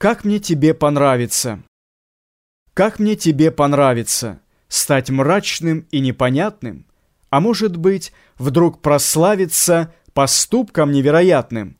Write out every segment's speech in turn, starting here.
Как мне тебе понравится? Как мне тебе понравится стать мрачным и непонятным, а может быть, вдруг прославиться поступком невероятным,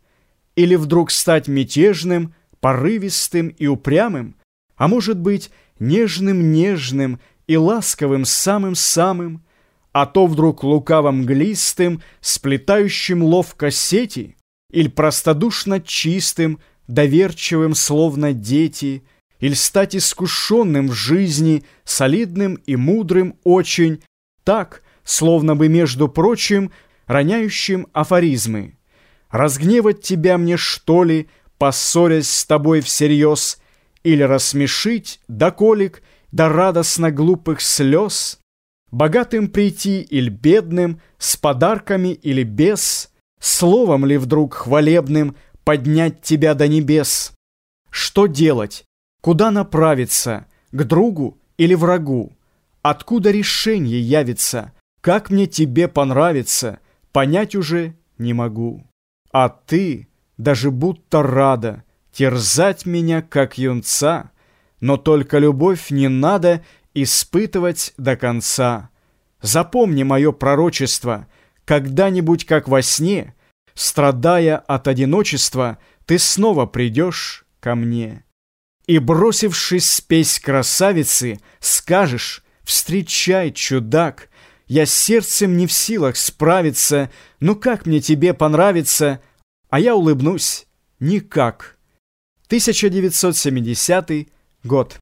или вдруг стать мятежным, порывистым и упрямым, а может быть, нежным-нежным и ласковым самым-самым, а то вдруг лукавым глистым, сплетающим ловко сети, или простодушно чистым, доверчивым, словно дети, или стать искушенным в жизни, солидным и мудрым очень, так, словно бы, между прочим, роняющим афоризмы. Разгневать тебя мне, что ли, поссорясь с тобой всерьез, или рассмешить до колик, до радостно глупых слез, богатым прийти или бедным, с подарками или без, словом ли вдруг хвалебным – поднять тебя до небес. Что делать? Куда направиться? К другу или врагу? Откуда решение явится? Как мне тебе понравится? Понять уже не могу. А ты даже будто рада терзать меня, как юнца, но только любовь не надо испытывать до конца. Запомни мое пророчество, когда-нибудь, как во сне — Страдая от одиночества, ты снова придешь ко мне. И, бросившись спесь красавицы, скажешь «Встречай, чудак!» Я сердцем не в силах справиться, ну как мне тебе понравится? А я улыбнусь. Никак. 1970 год.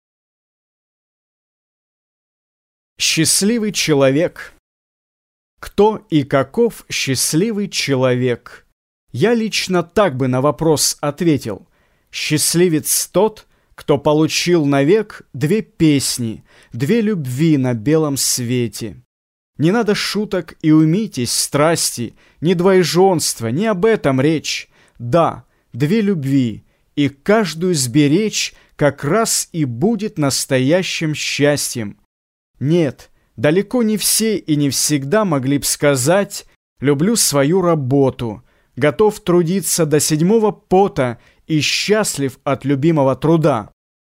Счастливый человек. Кто и каков счастливый человек? Я лично так бы на вопрос ответил. Счастливец тот, кто получил навек две песни, две любви на белом свете. Не надо шуток и умитесь страсти, ни двоеженства, не об этом речь. Да, две любви, и каждую сберечь как раз и будет настоящим счастьем. Нет, далеко не все и не всегда могли б сказать «люблю свою работу», готов трудиться до седьмого пота и счастлив от любимого труда.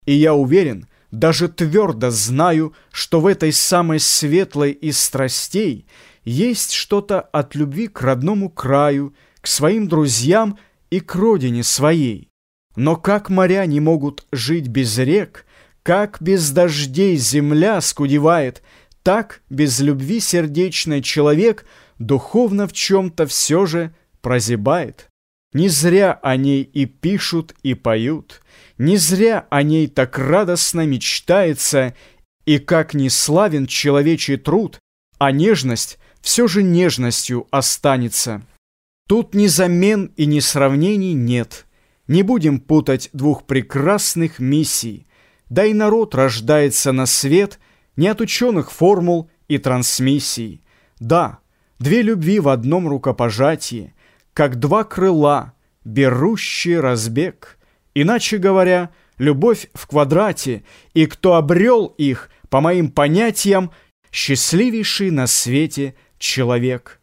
И я уверен, даже твердо знаю, что в этой самой светлой из страстей есть что-то от любви к родному краю, к своим друзьям и к родине своей. Но как моря не могут жить без рек, как без дождей земля скудевает, так без любви сердечный человек духовно в чем-то все же прозябает. Не зря о ней и пишут, и поют, Не зря о ней так радостно мечтается, И как не славен человечий труд, А нежность все же нежностью останется. Тут ни замен и ни сравнений нет. Не будем путать двух прекрасных миссий. Да и народ рождается на свет Не от ученых формул и трансмиссий. Да, две любви в одном рукопожатии — как два крыла, берущие разбег. Иначе говоря, любовь в квадрате, и кто обрел их, по моим понятиям, счастливейший на свете человек.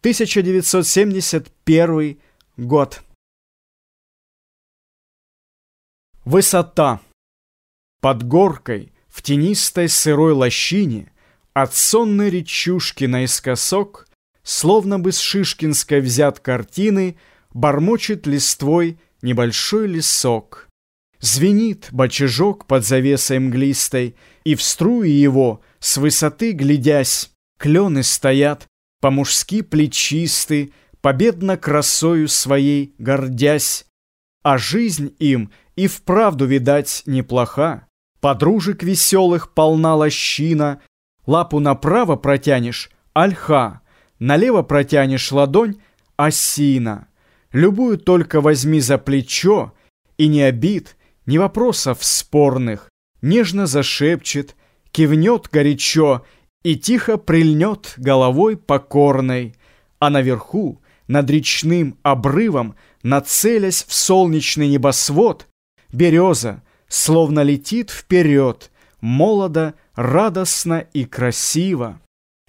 1971 год. Высота. Под горкой, в тенистой сырой лощине, от сонной речушки наискосок Словно бы с шишкинской взят картины, Бормочет листвой небольшой лесок. Звенит бочажок под завесой мглистой, И в струи его, с высоты глядясь, Клены стоят, по-мужски плечисты, Победно красою своей гордясь. А жизнь им и вправду, видать, неплоха. Подружек веселых полна лощина, Лапу направо протянешь — ольха, Налево протянешь ладонь — осина. Любую только возьми за плечо, и ни обид, ни вопросов спорных. Нежно зашепчет, кивнет горячо и тихо прильнет головой покорной. А наверху, над речным обрывом, нацелясь в солнечный небосвод, береза, словно летит вперед, молодо, радостно и красиво.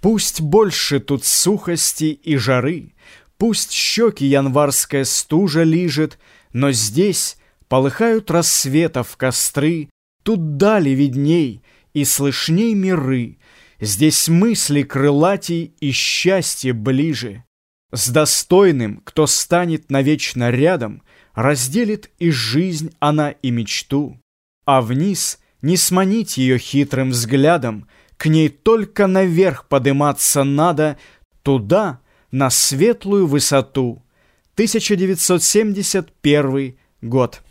Пусть больше тут сухости и жары, Пусть щеки январская стужа лижет, Но здесь, Полыхают рассветов костры, Тут дали видней и слышней миры, Здесь мысли крылатей и счастье ближе. С достойным, кто станет навечно рядом, Разделит и жизнь она, и мечту. А вниз не сманить ее хитрым взглядом, К ней только наверх подыматься надо, Туда, на светлую высоту. 1971 год.